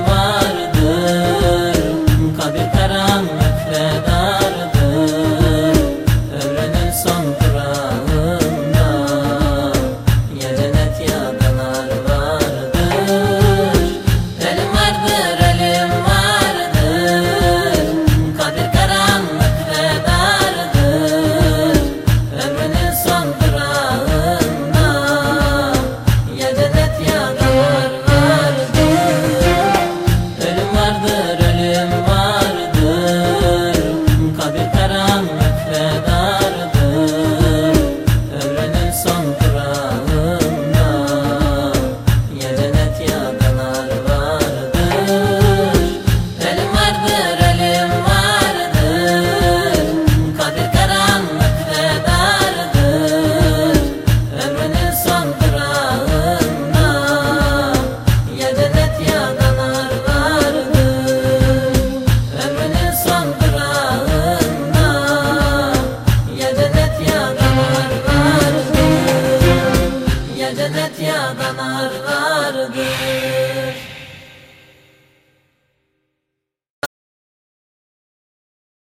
one. cennet yağdan arardı